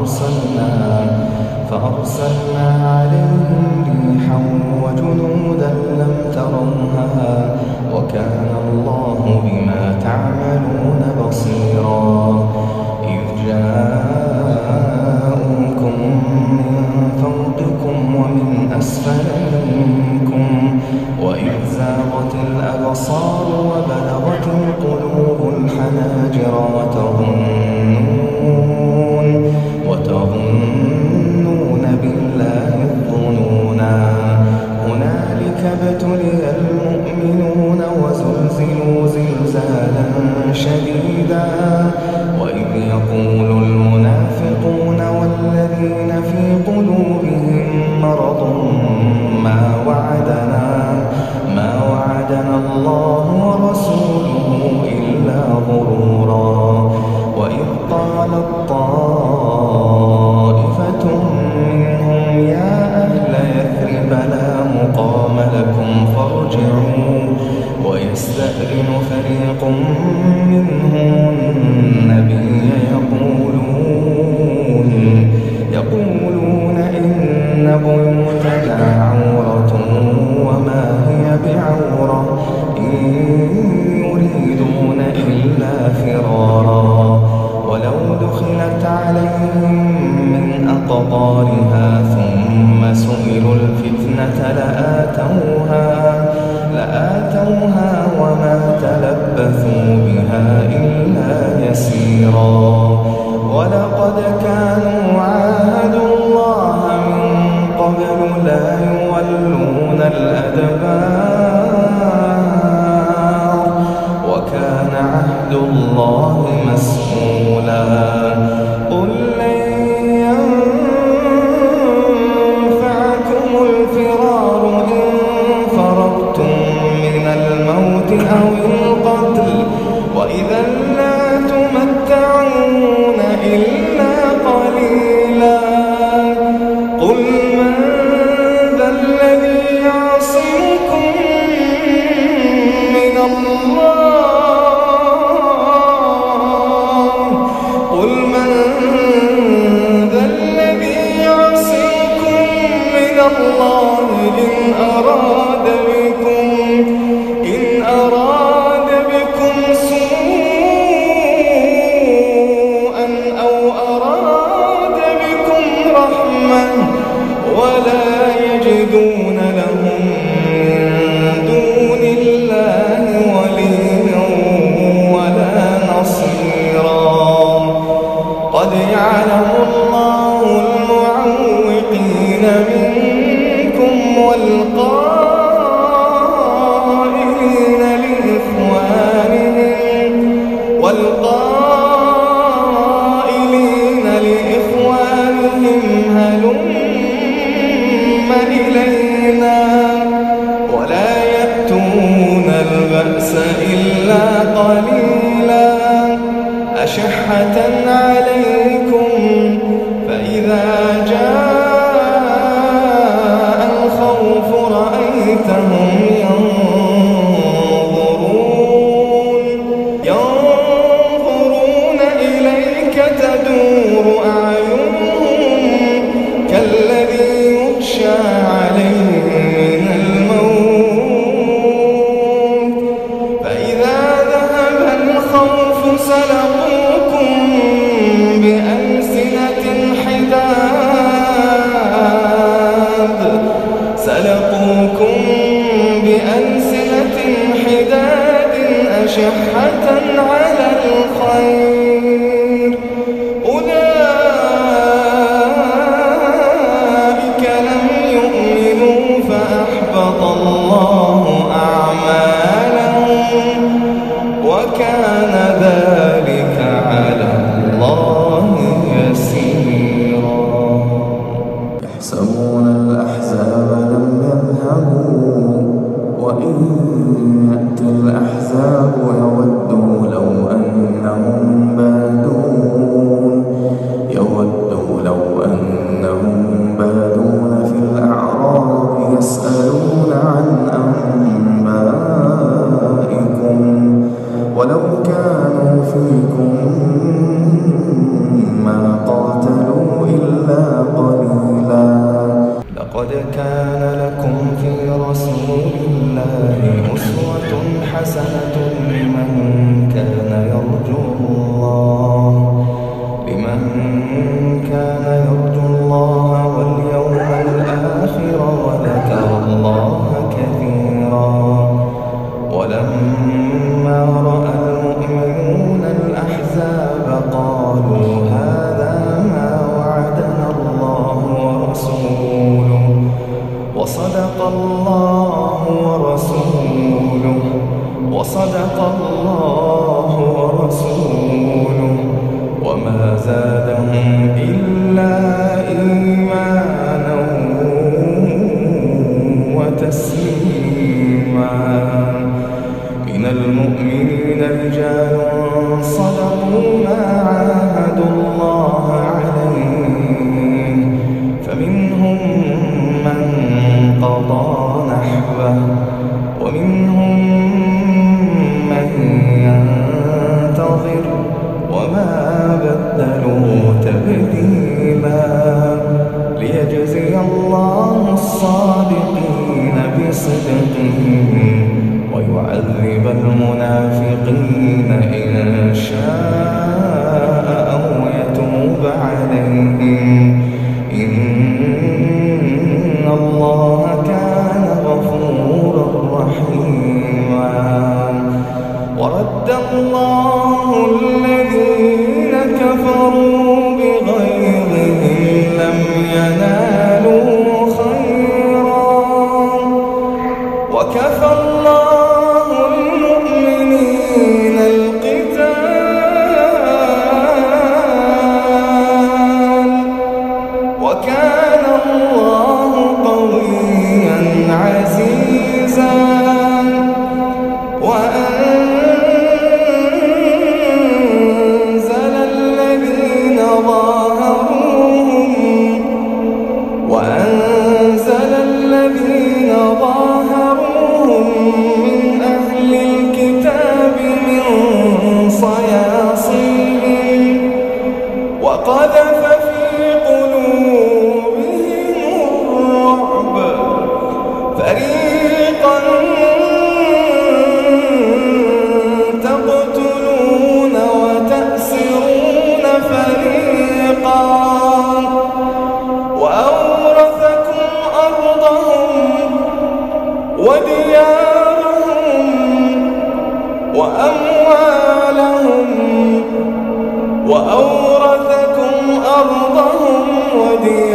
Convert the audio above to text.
فأرسلنا, فأرسلنا عليهم ريحا وجنودا لم ترونها وكان الله بما تعملون بصيرا. إذ جاءوكم من فوقكم ومن أسفل منكم وإذ زاغت الأبصار وبلغت القلوب الحناجر وترى ابتلي المؤمنون وزلزلوا زلزالا شديدا وإذ يقول المنافقون والذين في قلوبهم مرض ما وعدنا فريق منهم والقائلين لإخوانهم هلم إلينا ولا يأتون البأس إلا قليلا أشحة عليكم فإذا يسوء أعمالهم أحبط الله أعمالهم وكان ذلك على الله يسيرا. يحسبون الأحزاب لم يذهبوا وإن يأتي الأحزاب يود 때는 فمنهم من قضى نحبه ومنهم من ينتظر وما بدلوا تبديلا. ليجزي الله الصادقين بصدقهم ويعذب المنافقين إن شاء. الله وقذف ربي